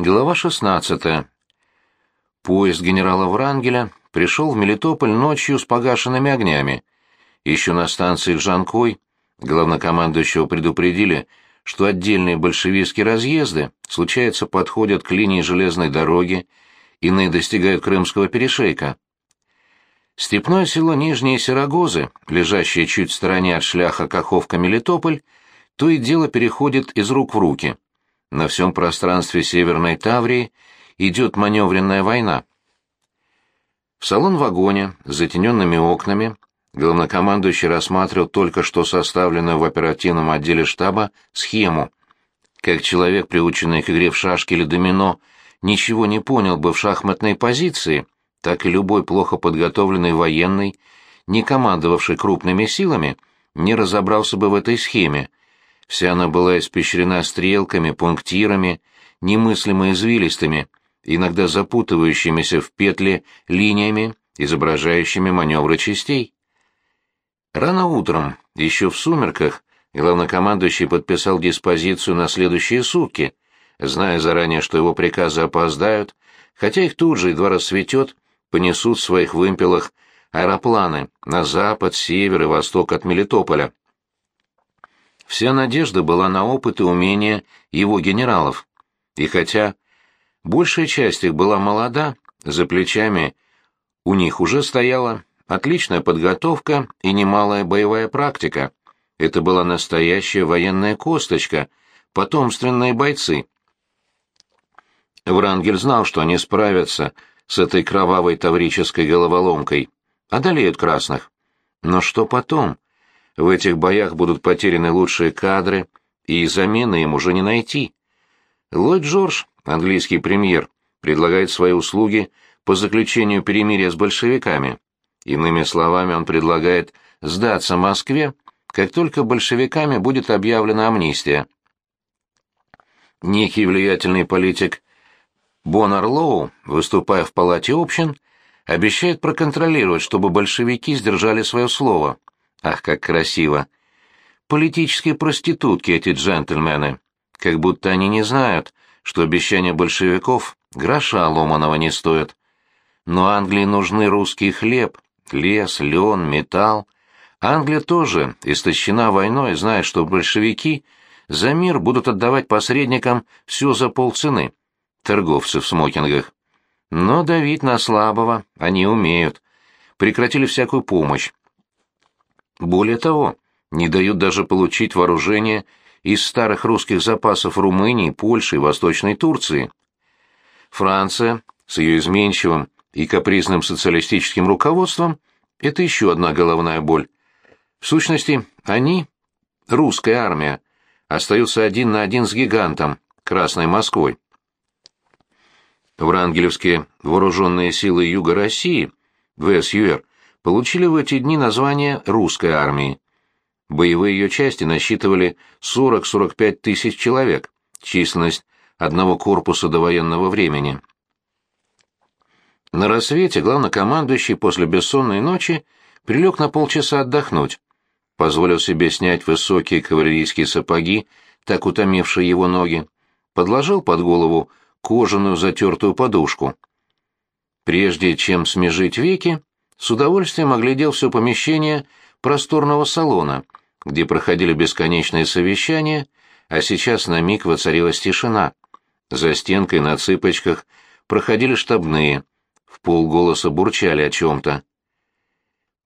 Глава 16. Поезд генерала Врангеля пришел в Мелитополь ночью с погашенными огнями. Еще на станции Джанкой главнокомандующего предупредили, что отдельные большевистские разъезды, случается, подходят к линии железной дороги, иные достигают Крымского перешейка. Степное село Нижние Серогозы, лежащее чуть в стороне от шляха Каховка-Мелитополь, то и дело переходит из рук в руки – на всем пространстве Северной Таврии идет маневренная война. В салон-вагоне с затененными окнами главнокомандующий рассматривал только что составленную в оперативном отделе штаба схему. Как человек, приученный к игре в шашки или домино, ничего не понял бы в шахматной позиции, так и любой плохо подготовленный военный, не командовавший крупными силами, не разобрался бы в этой схеме, Вся она была испещрена стрелками, пунктирами, немыслимо извилистыми, иногда запутывающимися в петли линиями, изображающими маневры частей. Рано утром, еще в сумерках, главнокомандующий подписал диспозицию на следующие сутки, зная заранее, что его приказы опоздают, хотя их тут же, едва рассветет, понесут в своих вымпелах аэропланы на запад, север и восток от Мелитополя. Вся надежда была на опыт и умения его генералов. И хотя большая часть их была молода, за плечами у них уже стояла отличная подготовка и немалая боевая практика. Это была настоящая военная косточка, потомственные бойцы. Врангель знал, что они справятся с этой кровавой таврической головоломкой, одолеют красных. Но что потом? В этих боях будут потеряны лучшие кадры, и замены им уже не найти. Ллойд Джордж, английский премьер, предлагает свои услуги по заключению перемирия с большевиками. Иными словами, он предлагает сдаться Москве, как только большевиками будет объявлена амнистия. Некий влиятельный политик Бонар Лоу, выступая в палате общин, обещает проконтролировать, чтобы большевики сдержали свое слово. Ах, как красиво! Политические проститутки эти джентльмены. Как будто они не знают, что обещания большевиков гроша ломаного не стоят. Но Англии нужны русский хлеб, лес, лен, металл. Англия тоже истощена войной, зная, что большевики за мир будут отдавать посредникам все за полцены. Торговцы в смокингах. Но давить на слабого они умеют. Прекратили всякую помощь. Более того, не дают даже получить вооружение из старых русских запасов Румынии, Польши и Восточной Турции. Франция с ее изменчивым и капризным социалистическим руководством – это еще одна головная боль. В сущности, они, русская армия, остаются один на один с гигантом, Красной Москвой. Врангелевские вооруженные силы Юга России, ВСЮР, получили в эти дни название русской армии. Боевые ее части насчитывали 40-45 тысяч человек, численность одного корпуса до военного времени. На рассвете главнокомандующий после бессонной ночи прилег на полчаса отдохнуть, позволил себе снять высокие кавалерийские сапоги, так утомившие его ноги, подложил под голову кожаную затертую подушку. Прежде чем смежить веки, с удовольствием оглядел все помещение просторного салона, где проходили бесконечные совещания, а сейчас на миг воцарилась тишина. За стенкой на цыпочках проходили штабные, в полголоса бурчали о чем-то.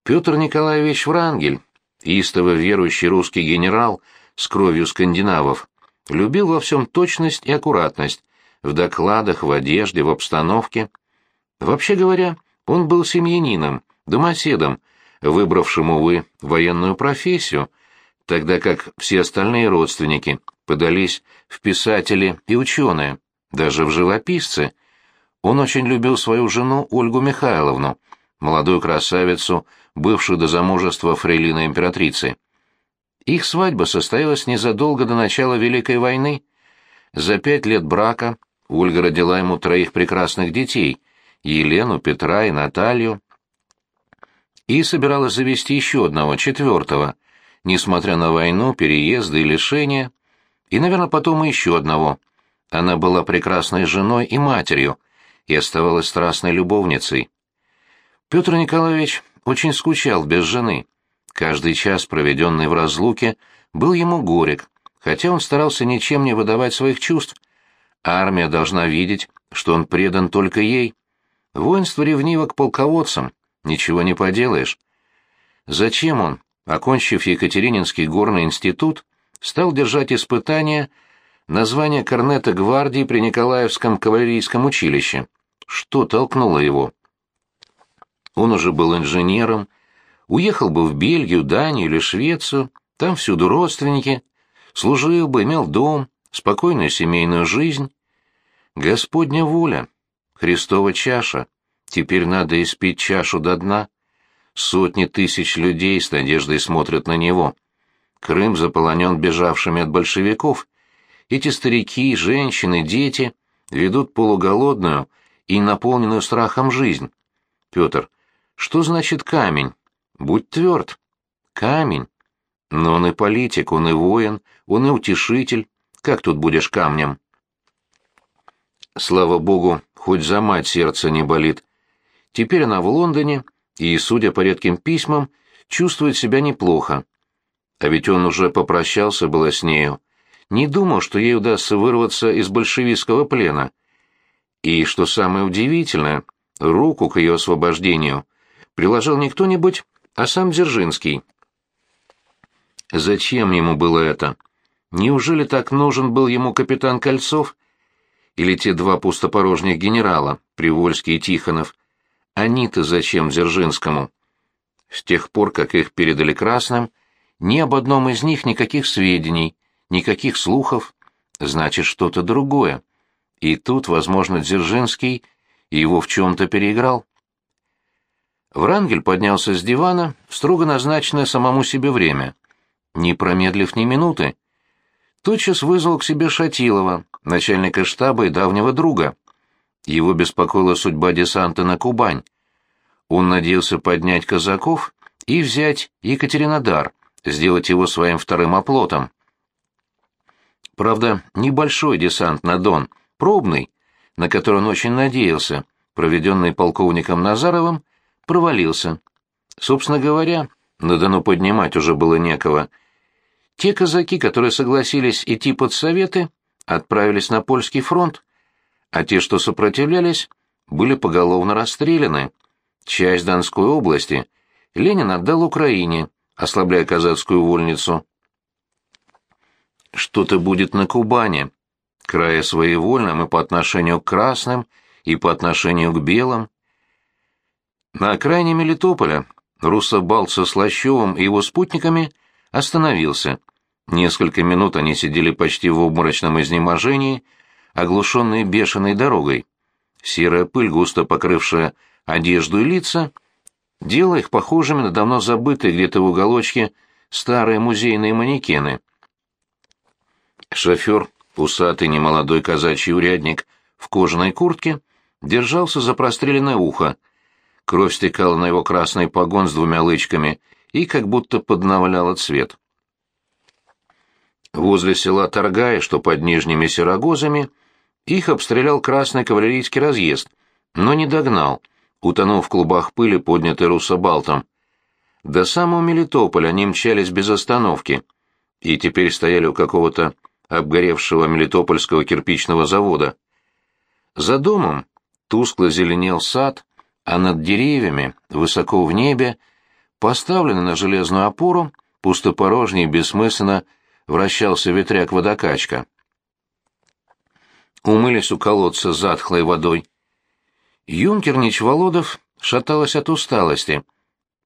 Петр Николаевич Врангель, истово верующий русский генерал с кровью скандинавов, любил во всем точность и аккуратность, в докладах, в одежде, в обстановке. Вообще говоря, он был семьянином, домоседом, выбравшим, увы, военную профессию, тогда как все остальные родственники подались в писатели и ученые, даже в живописцы. Он очень любил свою жену Ольгу Михайловну, молодую красавицу, бывшую до замужества фрейлина императрицы. Их свадьба состоялась незадолго до начала Великой войны. За пять лет брака Ольга родила ему троих прекрасных детей — Елену, Петра и Наталью. И собиралась завести еще одного, четвертого, несмотря на войну, переезды и лишения, и, наверное, потом еще одного. Она была прекрасной женой и матерью, и оставалась страстной любовницей. Петр Николаевич очень скучал без жены. Каждый час, проведенный в разлуке, был ему горек, хотя он старался ничем не выдавать своих чувств. Армия должна видеть, что он предан только ей. Воинство ревниво к полководцам, ничего не поделаешь. Зачем он, окончив Екатерининский горный институт, стал держать испытания на звание корнета гвардии при Николаевском кавалерийском училище? Что толкнуло его? Он уже был инженером, уехал бы в Бельгию, Данию или Швецию, там всюду родственники, служил бы, имел дом, спокойную семейную жизнь. Господня воля, Христова чаша, теперь надо испить чашу до дна. Сотни тысяч людей с надеждой смотрят на него. Крым заполонен бежавшими от большевиков. Эти старики, женщины, дети ведут полуголодную и наполненную страхом жизнь. Петр, что значит камень? Будь тверд. Камень. Но он и политик, он и воин, он и утешитель. Как тут будешь камнем? Слава богу, хоть за мать сердце не болит. Теперь она в Лондоне и, судя по редким письмам, чувствует себя неплохо. А ведь он уже попрощался было с нею. Не думал, что ей удастся вырваться из большевистского плена. И, что самое удивительное, руку к ее освобождению приложил не кто-нибудь, а сам Дзержинский. Зачем ему было это? Неужели так нужен был ему капитан Кольцов? Или те два пустопорожних генерала, Привольский и Тихонов? Они-то зачем Дзержинскому? С тех пор, как их передали красным, ни об одном из них никаких сведений, никаких слухов, значит, что-то другое. И тут, возможно, Дзержинский его в чем-то переиграл. Врангель поднялся с дивана в строго назначенное самому себе время. Не промедлив ни минуты, тотчас вызвал к себе Шатилова, начальника штаба и давнего друга. Его беспокоила судьба десанта на Кубань. Он надеялся поднять казаков и взять Екатеринодар, сделать его своим вторым оплотом. Правда, небольшой десант на Дон, пробный, на который он очень надеялся, проведенный полковником Назаровым, провалился. Собственно говоря, на Дону поднимать уже было некого. Те казаки, которые согласились идти под советы, отправились на польский фронт, а те, что сопротивлялись, были поголовно расстреляны. Часть Донской области Ленин отдал Украине, ослабляя казацкую вольницу. Что-то будет на Кубани, края своевольным и по отношению к красным, и по отношению к белым. На окраине Мелитополя Руссобалт со Слащевым и его спутниками остановился. Несколько минут они сидели почти в обморочном изнеможении, оглушенные бешеной дорогой. Серая пыль, густо покрывшая одежду и лица, делала их похожими на давно забытые где-то в уголочке старые музейные манекены. Шофер, усатый немолодой казачий урядник в кожаной куртке, держался за простреленное ухо, Кровь стекала на его красный погон с двумя лычками и как будто подновляла цвет. Возле села Торгая, что под Нижними Серогозами, их обстрелял красный кавалерийский разъезд, но не догнал, утонув в клубах пыли, поднятой руссобалтом. До самого Мелитополя они мчались без остановки, и теперь стояли у какого-то обгоревшего мелитопольского кирпичного завода. За домом тускло зеленел сад, а над деревьями, высоко в небе, поставленный на железную опору, пустопорожний и бессмысленно вращался ветряк-водокачка. Умылись у колодца затхлой водой. Юнкер Ничволодов шаталась от усталости.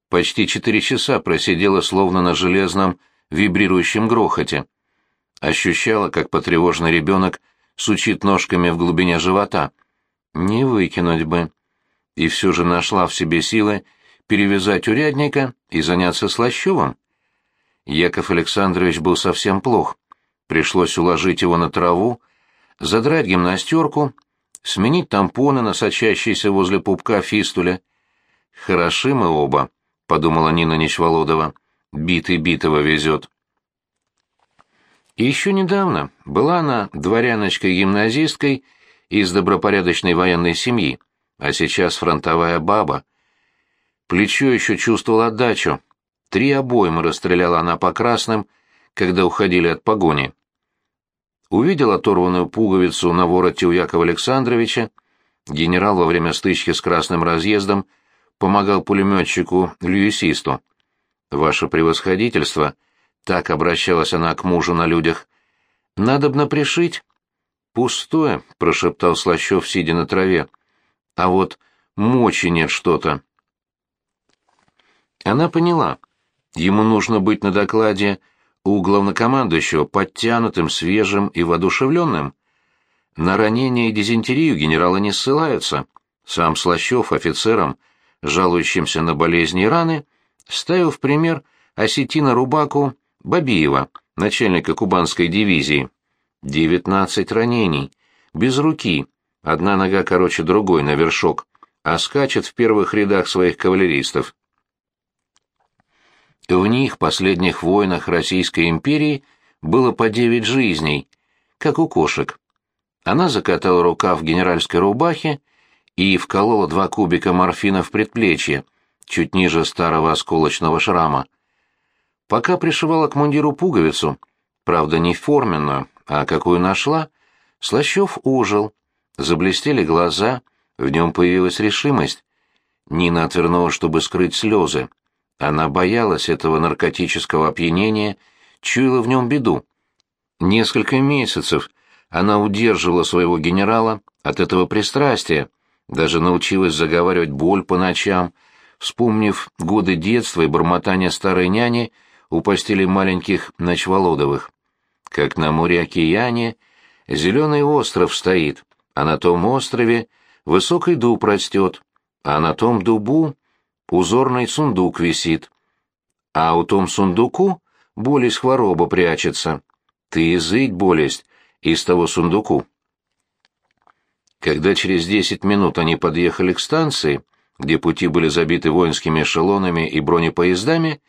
Почти четыре часа просидела словно на железном вибрирующем грохоте. Ощущала, как потревоженный ребенок сучит ножками в глубине живота. Не выкинуть бы и все же нашла в себе силы перевязать урядника и заняться Слащевым. Яков Александрович был совсем плох. Пришлось уложить его на траву, задрать гимнастерку, сменить тампоны на сочащиеся возле пупка фистуле. «Хороши мы оба», — подумала Нина Нечволодова. «Битый битого везет». И еще недавно была она дворяночкой-гимназисткой из добропорядочной военной семьи, а сейчас фронтовая баба. Плечо еще чувствовало отдачу. Три обоймы расстреляла она по красным, когда уходили от погони. Увидел оторванную пуговицу на вороте у Якова Александровича, генерал во время стычки с красным разъездом помогал пулеметчику-люисисту. «Ваше превосходительство», — так обращалась она к мужу на людях, — «надобно пришить». «Пустое», — прошептал Слащев, сидя на траве. «А вот мочи нет что-то». Она поняла. Ему нужно быть на докладе у главнокомандующего подтянутым, свежим и воодушевленным. На ранение и дизентерию генералы не ссылаются. Сам Слащев офицерам, жалующимся на болезни и раны, ставил в пример осетина Рубаку Бабиева, начальника кубанской дивизии. Девятнадцать ранений, без руки, одна нога короче другой на вершок, а скачет в первых рядах своих кавалеристов. В них, последних войнах Российской империи, было по девять жизней, как у кошек. Она закатала рукав генеральской рубахи и вколола два кубика морфина в предплечье, чуть ниже старого осколочного шрама. Пока пришивала к мундиру пуговицу, правда не форменную, а какую нашла, Слащев ужил, заблестели глаза, в нем появилась решимость. Нина отвернула, чтобы скрыть слезы. Она боялась этого наркотического опьянения, чуяла в нем беду. Несколько месяцев она удерживала своего генерала от этого пристрастия, даже научилась заговаривать боль по ночам, вспомнив годы детства и бормотания старой няни у постели маленьких ночволодовых. Как на море-океане зеленый остров стоит, а на том острове высокий дуб растет, а на том дубу узорный сундук висит. А у том сундуку болезнь хвороба прячется. Ты изыть болезнь из того сундуку. Когда через десять минут они подъехали к станции, где пути были забиты воинскими эшелонами и бронепоездами,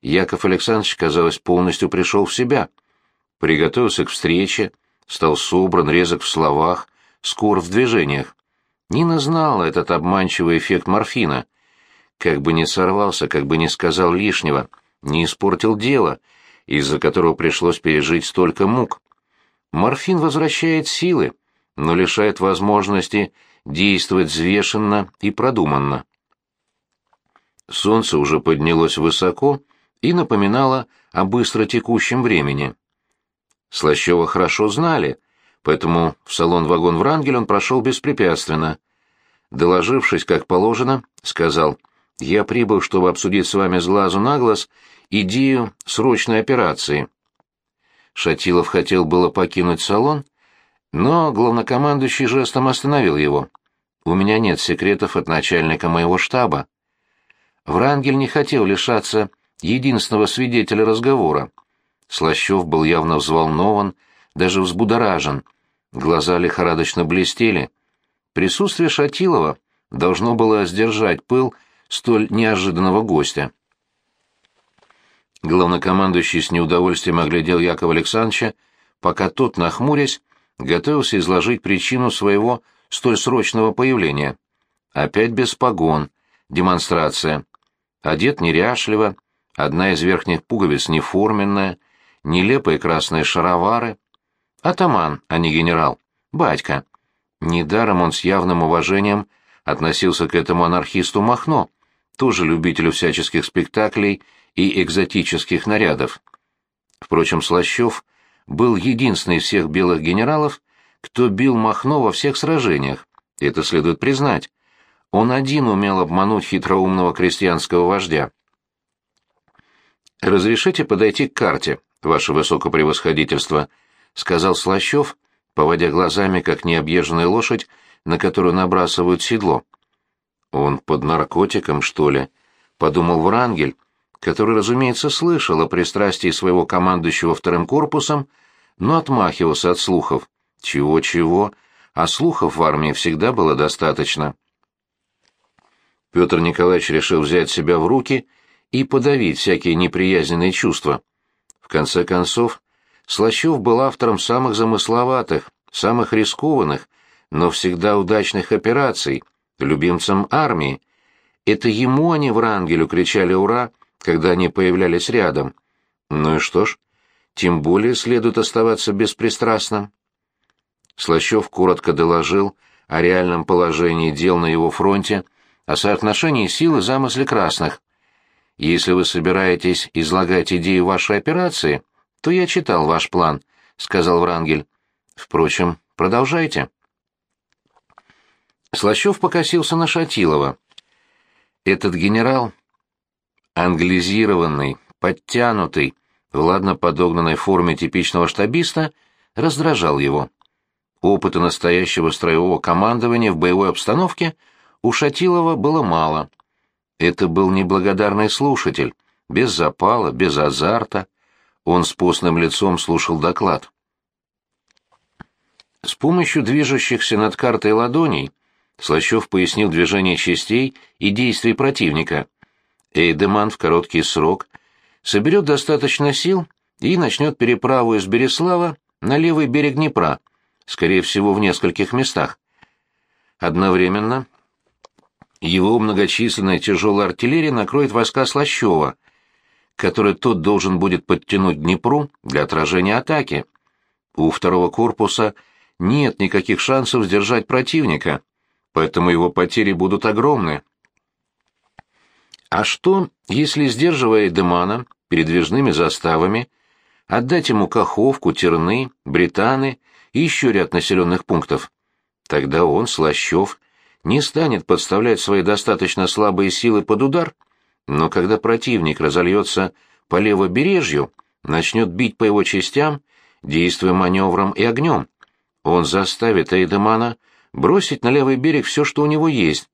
Яков Александрович, казалось, полностью пришел в себя. Приготовился к встрече, стал собран, резок в словах, скор в движениях. Нина знала этот обманчивый эффект морфина — как бы не сорвался, как бы не сказал лишнего, не испортил дело, из-за которого пришлось пережить столько мук. Морфин возвращает силы, но лишает возможности действовать взвешенно и продуманно. Солнце уже поднялось высоко и напоминало о быстро текущем времени. Слащева хорошо знали, поэтому в салон-вагон Врангель он прошел беспрепятственно. Доложившись, как положено, сказал — я прибыл, чтобы обсудить с вами с глазу на глаз идею срочной операции. Шатилов хотел было покинуть салон, но главнокомандующий жестом остановил его. «У меня нет секретов от начальника моего штаба». Врангель не хотел лишаться единственного свидетеля разговора. Слащев был явно взволнован, даже взбудоражен. Глаза лихорадочно блестели. Присутствие Шатилова должно было сдержать пыл столь неожиданного гостя. Главнокомандующий с неудовольствием оглядел Якова Александровича, пока тот, нахмурясь, готовился изложить причину своего столь срочного появления. Опять без погон, демонстрация. Одет неряшливо, одна из верхних пуговиц неформенная, нелепые красные шаровары. Атаман, а не генерал. Батька. Недаром он с явным уважением относился к этому анархисту Махно, тоже любителю всяческих спектаклей и экзотических нарядов. Впрочем, Слащев был единственный из всех белых генералов, кто бил Махно во всех сражениях, это следует признать. Он один умел обмануть хитроумного крестьянского вождя. «Разрешите подойти к карте, ваше высокопревосходительство», — сказал Слащев, поводя глазами, как необъезженная лошадь, на которую набрасывают седло. «Он под наркотиком, что ли?» — подумал Врангель, который, разумеется, слышал о пристрастии своего командующего вторым корпусом, но отмахивался от слухов. Чего-чего, а слухов в армии всегда было достаточно. Петр Николаевич решил взять себя в руки и подавить всякие неприязненные чувства. В конце концов, Слащев был автором самых замысловатых, самых рискованных, но всегда удачных операций, любимцем армии. Это ему они в Рангелю кричали «Ура!», когда они появлялись рядом. Ну и что ж, тем более следует оставаться беспристрастным. Слащев коротко доложил о реальном положении дел на его фронте, о соотношении сил и замысле красных. Если вы собираетесь излагать идеи вашей операции, то я читал ваш план, сказал Врангель. Впрочем, продолжайте. Слащев покосился на Шатилова. Этот генерал, англизированный, подтянутый, в ладно подогнанной форме типичного штабиста, раздражал его. Опыта настоящего строевого командования в боевой обстановке у Шатилова было мало. Это был неблагодарный слушатель, без запала, без азарта. Он с постным лицом слушал доклад. С помощью движущихся над картой ладоней Слащев пояснил движение частей и действий противника. Эйдеман в короткий срок соберет достаточно сил и начнет переправу из Береслава на левый берег Днепра, скорее всего, в нескольких местах. Одновременно его многочисленная тяжелая артиллерия накроет войска Слащева, которые тот должен будет подтянуть Днепру для отражения атаки. У второго корпуса нет никаких шансов сдержать противника, поэтому его потери будут огромны. А что, если, сдерживая Демана передвижными заставами, отдать ему Каховку, Терны, Британы и еще ряд населенных пунктов? Тогда он, Слащев, не станет подставлять свои достаточно слабые силы под удар, но когда противник разольется по левобережью, начнет бить по его частям, действуя маневром и огнем. Он заставит Эйдемана бросить на левый берег все, что у него есть,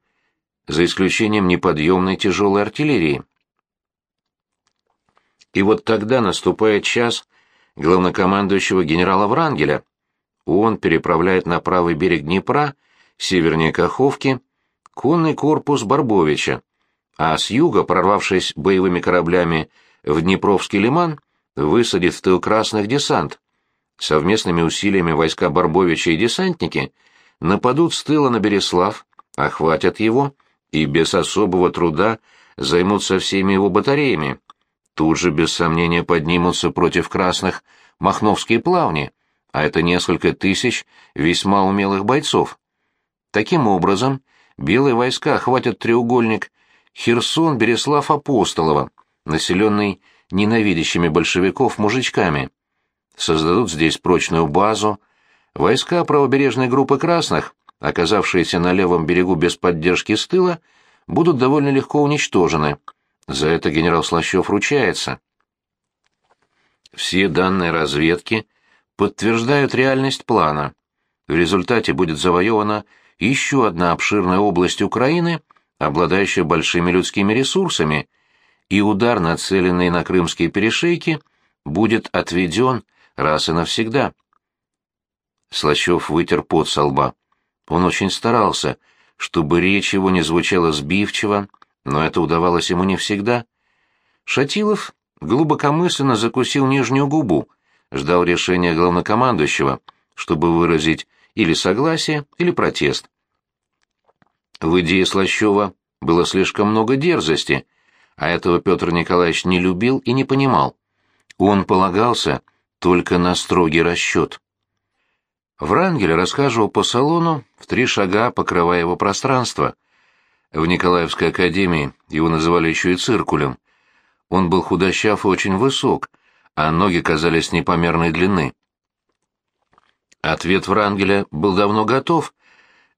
за исключением неподъемной тяжелой артиллерии. И вот тогда наступает час главнокомандующего генерала Врангеля. Он переправляет на правый берег Днепра, севернее Каховки, конный корпус Барбовича, а с юга, прорвавшись боевыми кораблями в Днепровский лиман, высадит в тыл красных десант. Совместными усилиями войска Барбовича и десантники нападут с тыла на Береслав, охватят его и без особого труда займутся всеми его батареями. Тут же, без сомнения, поднимутся против красных махновские плавни, а это несколько тысяч весьма умелых бойцов. Таким образом, белые войска охватят треугольник Херсон, Береслав, Апостолово, населенный ненавидящими большевиков мужичками. Создадут здесь прочную базу. Войска правобережной группы красных, оказавшиеся на левом берегу без поддержки с тыла, будут довольно легко уничтожены. За это генерал Слащев ручается. Все данные разведки подтверждают реальность плана. В результате будет завоевана еще одна обширная область Украины, обладающая большими людскими ресурсами, и удар, нацеленный на крымские перешейки, будет отведен раз и навсегда. Слащев вытер пот со лба. Он очень старался, чтобы речь его не звучала сбивчиво, но это удавалось ему не всегда. Шатилов глубокомысленно закусил нижнюю губу, ждал решения главнокомандующего, чтобы выразить или согласие, или протест. В идее Слащева было слишком много дерзости, а этого Петр Николаевич не любил и не понимал. Он полагался только на строгий расчет. Врангель расхаживал по салону в три шага, покрывая его пространство. В Николаевской академии его называли еще и циркулем. Он был худощав и очень высок, а ноги казались непомерной длины. Ответ Врангеля был давно готов,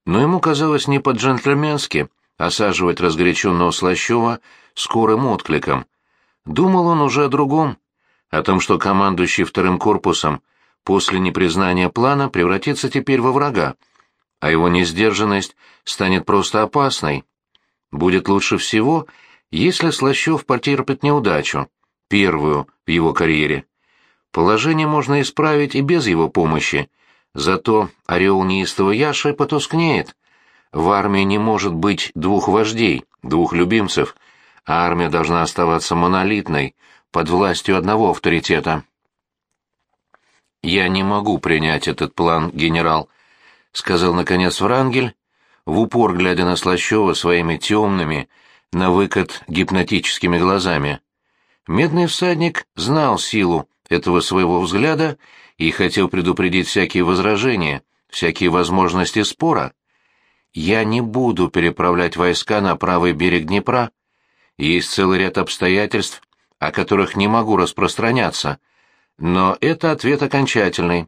но ему казалось не по-джентльменски осаживать разгоряченного Слащева скорым откликом. Думал он уже о другом, о том, что командующий вторым корпусом после непризнания плана превратится теперь во врага, а его несдержанность станет просто опасной. Будет лучше всего, если Слащев потерпит неудачу, первую в его карьере. Положение можно исправить и без его помощи, Зато орел неистого Яши потускнеет. В армии не может быть двух вождей, двух любимцев, а армия должна оставаться монолитной, под властью одного авторитета. «Я не могу принять этот план, генерал», — сказал, наконец, Врангель, в упор глядя на Слащева своими темными, на выкат гипнотическими глазами. Медный всадник знал силу этого своего взгляда и хотел предупредить всякие возражения, всякие возможности спора. «Я не буду переправлять войска на правый берег Днепра. Есть целый ряд обстоятельств, о которых не могу распространяться, но это ответ окончательный.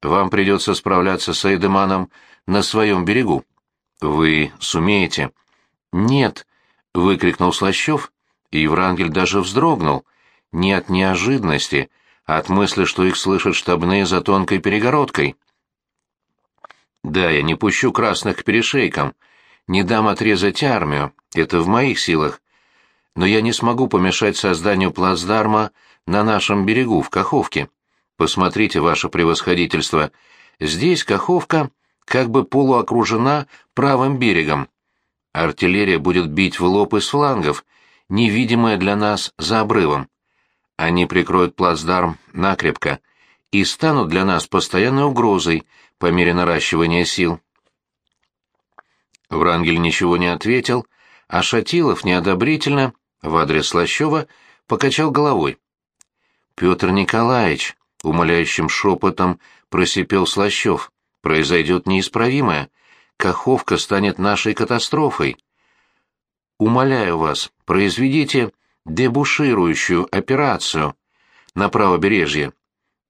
Вам придется справляться с Эйдеманом на своем берегу. Вы сумеете? Нет, выкрикнул Слащев, и Врангель даже вздрогнул, не от неожиданности, а от мысли, что их слышат штабные за тонкой перегородкой. Да, я не пущу красных к перешейкам, не дам отрезать армию, это в моих силах. Но я не смогу помешать созданию плацдарма на нашем берегу, в Каховке. Посмотрите, ваше превосходительство, здесь Каховка как бы полуокружена правым берегом. Артиллерия будет бить в лоб из флангов, невидимая для нас за обрывом. Они прикроют плацдарм накрепко и станут для нас постоянной угрозой по мере наращивания сил. Врангель ничего не ответил, а Шатилов неодобрительно в адрес Слащева покачал головой. Петр Николаевич, умоляющим шепотом просипел Слащев, произойдет неисправимое. Каховка станет нашей катастрофой. Умоляю вас, произведите дебуширующую операцию на правобережье.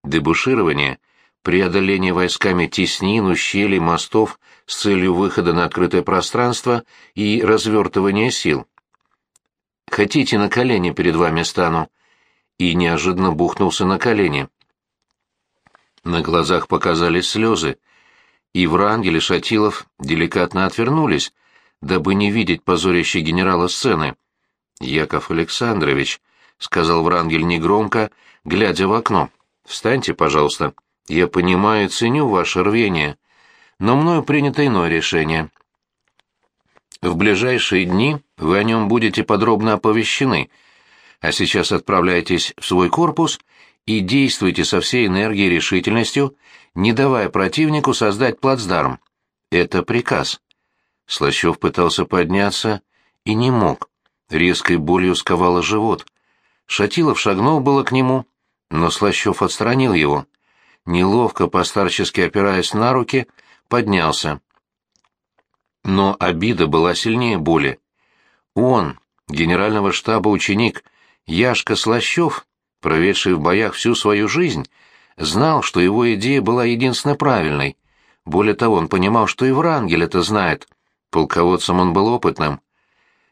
Дебуширование — преодоление войсками теснин, ущелий, мостов с целью выхода на открытое пространство и развертывания сил. Хотите, на колени перед вами стану? И неожиданно бухнулся на колени. На глазах показались слезы, и Врангель и Шатилов деликатно отвернулись, дабы не видеть позорящей генерала сцены. «Яков Александрович», — сказал Врангель негромко, глядя в окно, — «встаньте, пожалуйста. Я понимаю и ценю ваше рвение, но мною принято иное решение. В ближайшие дни вы о нем будете подробно оповещены», — а сейчас отправляйтесь в свой корпус и действуйте со всей энергией и решительностью, не давая противнику создать плацдарм. Это приказ. Слащев пытался подняться и не мог. Резкой болью сковало живот. Шатилов шагнул было к нему, но Слащев отстранил его. Неловко, постарчески опираясь на руки, поднялся. Но обида была сильнее боли. Он, генерального штаба ученик, — Яшка Слащев, проведший в боях всю свою жизнь, знал, что его идея была единственно правильной. Более того, он понимал, что и Врангель это знает. Полководцем он был опытным.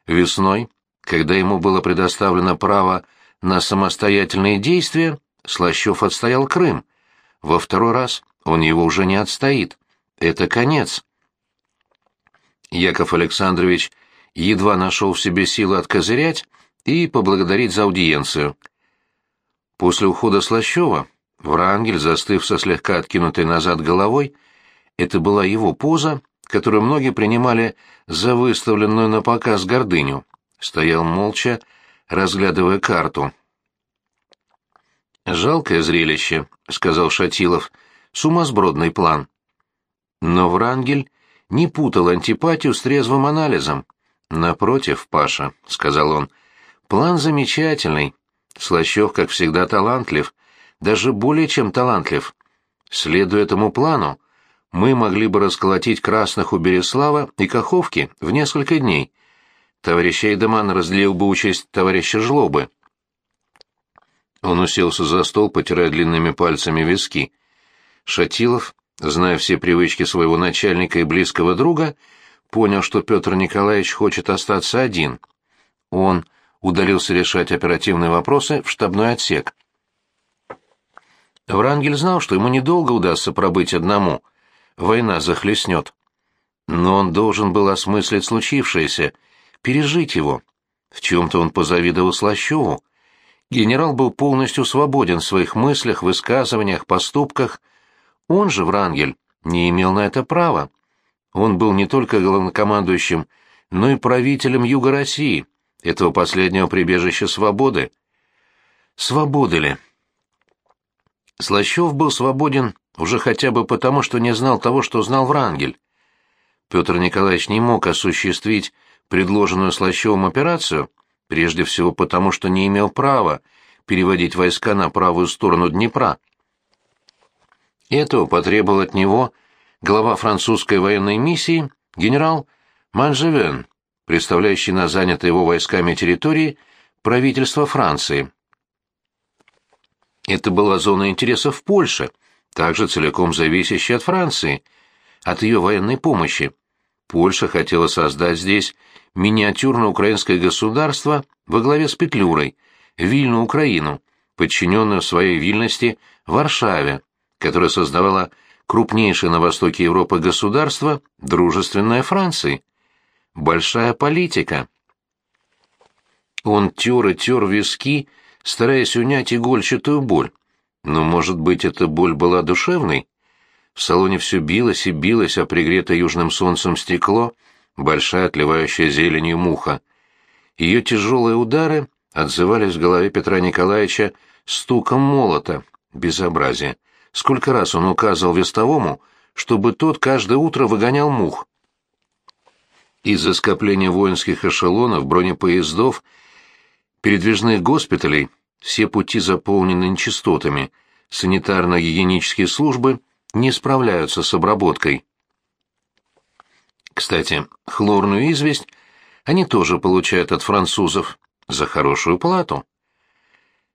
Весной, когда ему было предоставлено право на самостоятельные действия, Слащев отстоял Крым. Во второй раз он его уже не отстоит. Это конец. Яков Александрович едва нашел в себе силы откозырять, и поблагодарить за аудиенцию. После ухода Слащева Врангель, застыв со слегка откинутой назад головой, это была его поза, которую многие принимали за выставленную на показ гордыню, стоял молча, разглядывая карту. «Жалкое зрелище», — сказал Шатилов, — «сумасбродный план». Но Врангель не путал антипатию с трезвым анализом. «Напротив, Паша», — сказал он, — План замечательный. Слащев, как всегда, талантлив, даже более чем талантлив. Следуя этому плану, мы могли бы расколотить красных у Береслава и Каховки в несколько дней. Товарищ Эйдеман разделил бы участь товарища Жлобы. Он уселся за стол, потирая длинными пальцами виски. Шатилов, зная все привычки своего начальника и близкого друга, понял, что Петр Николаевич хочет остаться один. Он удалился решать оперативные вопросы в штабной отсек. Врангель знал, что ему недолго удастся пробыть одному. Война захлестнет. Но он должен был осмыслить случившееся, пережить его. В чем-то он позавидовал Слащеву. Генерал был полностью свободен в своих мыслях, высказываниях, поступках. Он же, Врангель, не имел на это права. Он был не только главнокомандующим, но и правителем Юга России, этого последнего прибежища свободы. Свободы ли? Слащев был свободен уже хотя бы потому, что не знал того, что знал Врангель. Петр Николаевич не мог осуществить предложенную Слащевым операцию, прежде всего потому, что не имел права переводить войска на правую сторону Днепра. Этого потребовал от него глава французской военной миссии генерал Манжевен, представляющий на занятой его войсками территории правительство Франции. Это была зона интересов Польши, также целиком зависящая от Франции, от ее военной помощи. Польша хотела создать здесь миниатюрное украинское государство во главе с Петлюрой, Вильну Украину, подчиненную своей вильности Варшаве, которая создавала крупнейшее на востоке Европы государство, дружественное Франции. Большая политика. Он тер и тер виски, стараясь унять игольчатую боль. Но, может быть, эта боль была душевной? В салоне все билось и билось, а пригретое южным солнцем стекло, большая отливающая зеленью муха. Ее тяжелые удары отзывались в голове Петра Николаевича стуком молота. Безобразие. Сколько раз он указывал вестовому, чтобы тот каждое утро выгонял мух. Из-за скопления воинских эшелонов, бронепоездов, передвижных госпиталей все пути заполнены нечистотами, санитарно-гигиенические службы не справляются с обработкой. Кстати, хлорную известь они тоже получают от французов за хорошую плату.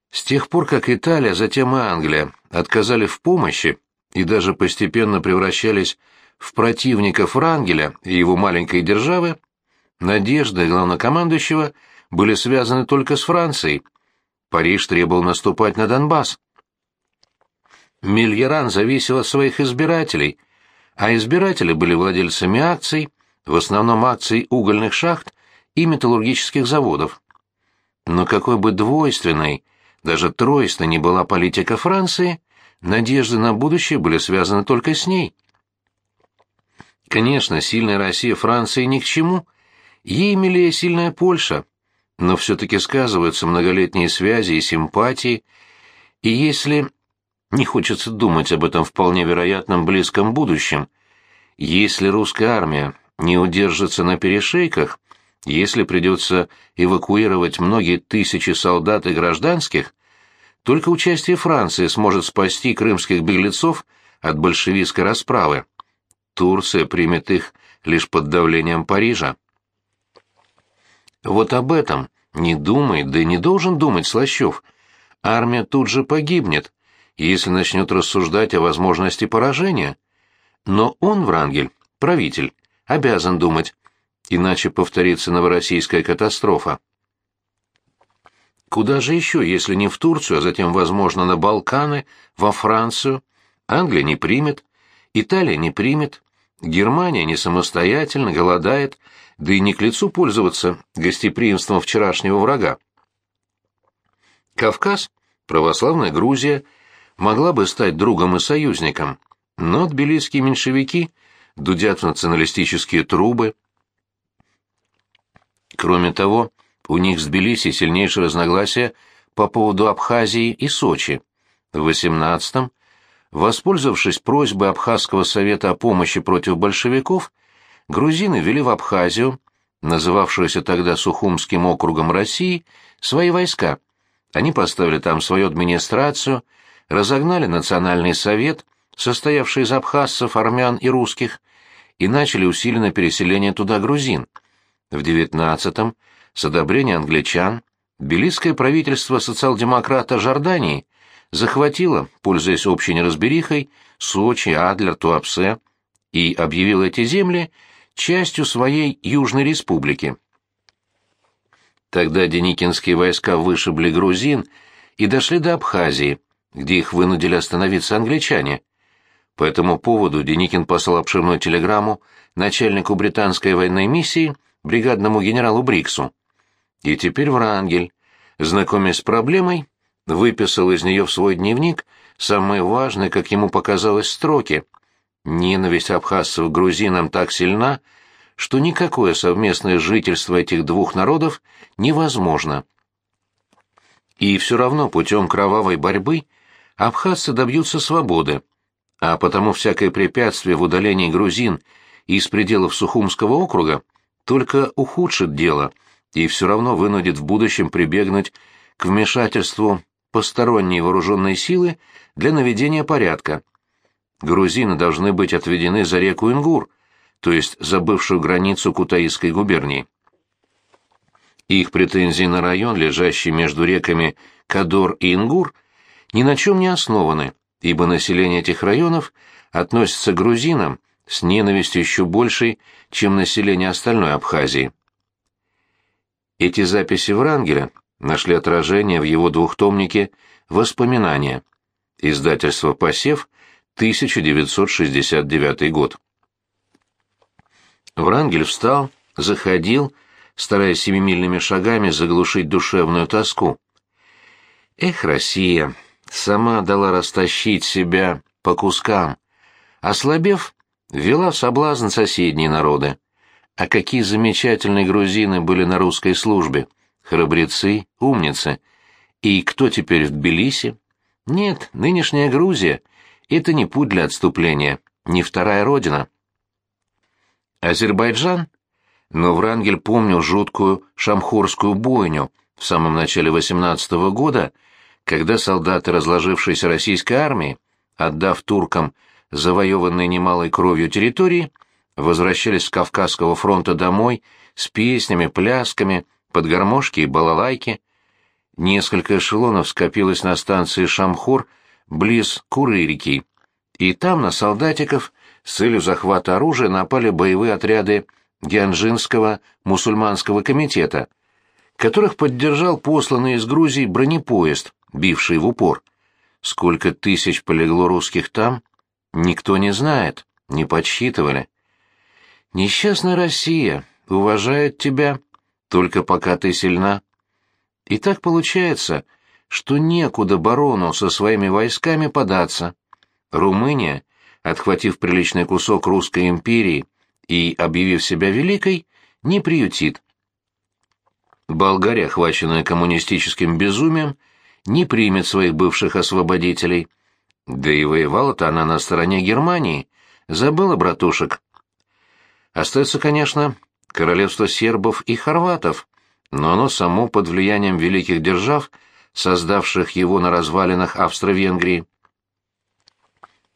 С тех пор, как Италия, затем и Англия отказали в помощи и даже постепенно превращались в противников Рангеля и его маленькой державы, надежды главнокомандующего были связаны только с Францией. Париж требовал наступать на Донбасс. Мильеран зависел от своих избирателей, а избиратели были владельцами акций, в основном акций угольных шахт и металлургических заводов. Но какой бы двойственной, даже тройственной не была политика Франции, надежды на будущее были связаны только с ней. Конечно, сильная Россия Франции ни к чему, ей милее сильная Польша, но все-таки сказываются многолетние связи и симпатии, и если не хочется думать об этом вполне вероятном близком будущем. Если русская армия не удержится на перешейках, если придется эвакуировать многие тысячи солдат и гражданских, только участие Франции сможет спасти крымских беглецов от большевистской расправы. Турция примет их лишь под давлением Парижа. Вот об этом не думает, да и не должен думать Слащев. Армия тут же погибнет, если начнет рассуждать о возможности поражения. Но он, Врангель, правитель, обязан думать, иначе повторится новороссийская катастрофа. Куда же еще, если не в Турцию, а затем, возможно, на Балканы, во Францию? Англия не примет, Италия не примет, Германия не самостоятельно, голодает, да и не к лицу пользоваться гостеприимством вчерашнего врага. Кавказ, православная Грузия — могла бы стать другом и союзником, но тбилисские меньшевики дудят в националистические трубы. Кроме того, у них с Тбилиси сильнейшее разногласие по поводу Абхазии и Сочи. В 18-м, воспользовавшись просьбой Абхазского совета о помощи против большевиков, грузины ввели в Абхазию, называвшуюся тогда Сухумским округом России, свои войска. Они поставили там свою администрацию – разогнали национальный совет, состоявший из абхазцев, армян и русских, и начали усиленное переселение туда грузин. В 19-м, с одобрения англичан, Белистское правительство социал-демократа Жордании захватило, пользуясь общей неразберихой, Сочи, Адлер, Туапсе и объявило эти земли частью своей Южной республики. Тогда деникинские войска вышибли грузин и дошли до Абхазии, где их вынудили остановиться англичане. По этому поводу Деникин послал обширную телеграмму начальнику британской военной миссии, бригадному генералу Бриксу. И теперь Врангель, знакомясь с проблемой, выписал из нее в свой дневник самые важные, как ему показалось, строки. Ненависть абхазцев к грузинам так сильна, что никакое совместное жительство этих двух народов невозможно. И все равно путем кровавой борьбы – абхазцы добьются свободы, а потому всякое препятствие в удалении грузин из пределов Сухумского округа только ухудшит дело и все равно вынудит в будущем прибегнуть к вмешательству посторонней вооруженной силы для наведения порядка. Грузины должны быть отведены за реку Ингур, то есть за бывшую границу Кутаисской губернии. Их претензии на район, лежащий между реками Кадор и Ингур, ни на чем не основаны, ибо население этих районов относится к грузинам с ненавистью еще большей, чем население остальной Абхазии. Эти записи Врангеля нашли отражение в его двухтомнике «Воспоминания», издательство «Посев», 1969 год. Врангель встал, заходил, стараясь семимильными шагами заглушить душевную тоску. Эх, Россия, сама дала растащить себя по кускам. Ослабев, вела в соблазн соседние народы. А какие замечательные грузины были на русской службе! Храбрецы, умницы. И кто теперь в Тбилиси? Нет, нынешняя Грузия — это не путь для отступления, не вторая родина. Азербайджан? Но Врангель помнил жуткую шамхурскую бойню в самом начале 18 -го года, когда солдаты разложившейся российской армии, отдав туркам завоеванные немалой кровью территории, возвращались с Кавказского фронта домой с песнями, плясками, под гармошки и балалайки. Несколько эшелонов скопилось на станции Шамхур близ Курырики, и там на солдатиков с целью захвата оружия напали боевые отряды Гианжинского мусульманского комитета, которых поддержал посланный из Грузии бронепоезд, бивший в упор. Сколько тысяч полегло русских там, никто не знает, не подсчитывали. Несчастная Россия уважает тебя, только пока ты сильна. И так получается, что некуда барону со своими войсками податься. Румыния, отхватив приличный кусок русской империи и объявив себя великой, не приютит. Болгария, охваченная коммунистическим безумием, не примет своих бывших освободителей. Да и воевала-то она на стороне Германии. Забыла, братушек. Остается, конечно, королевство сербов и хорватов, но оно само под влиянием великих держав, создавших его на развалинах Австро-Венгрии.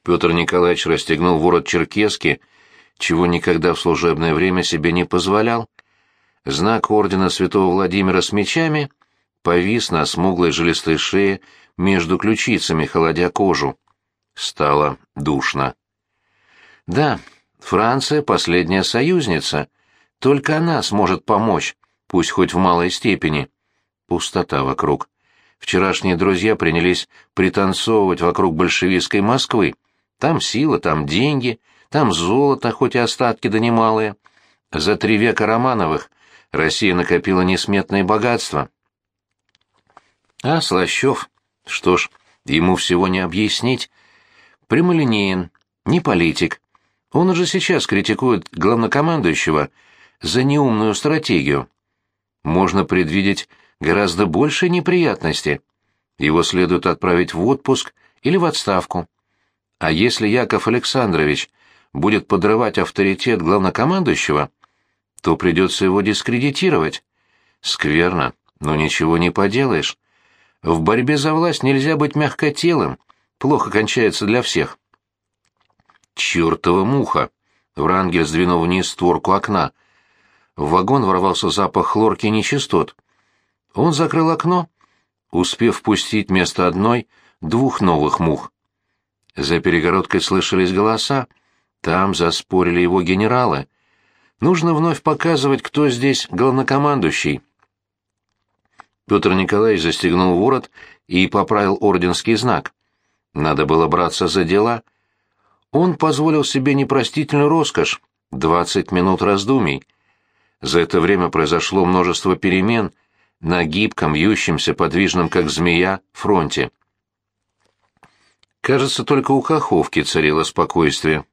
Петр Николаевич расстегнул ворот черкески, чего никогда в служебное время себе не позволял. Знак ордена святого Владимира с мечами повис на смуглой жилистой шее между ключицами, холодя кожу. Стало душно. Да, Франция — последняя союзница. Только она сможет помочь, пусть хоть в малой степени. Пустота вокруг. Вчерашние друзья принялись пританцовывать вокруг большевистской Москвы. Там сила, там деньги, там золото, хоть и остатки да немалые. За три века Романовых Россия накопила несметные богатства. А Слащев, что ж, ему всего не объяснить. Прямолинеен, не политик. Он уже сейчас критикует главнокомандующего за неумную стратегию. Можно предвидеть гораздо больше неприятности. Его следует отправить в отпуск или в отставку. А если Яков Александрович будет подрывать авторитет главнокомандующего, то придется его дискредитировать. Скверно, но ничего не поделаешь. В борьбе за власть нельзя быть мягкотелым, плохо кончается для всех. Чёртова муха! Врангель сдвинул вниз створку окна. В вагон ворвался запах хлорки и нечистот. Он закрыл окно, успев впустить вместо одной двух новых мух. За перегородкой слышались голоса. Там заспорили его генералы. Нужно вновь показывать, кто здесь главнокомандующий. Петр Николаевич застегнул ворот и поправил орденский знак. Надо было браться за дела. Он позволил себе непростительную роскошь — двадцать минут раздумий. За это время произошло множество перемен на гибком, вьющемся, подвижном, как змея, фронте. Кажется, только у Каховки царило спокойствие.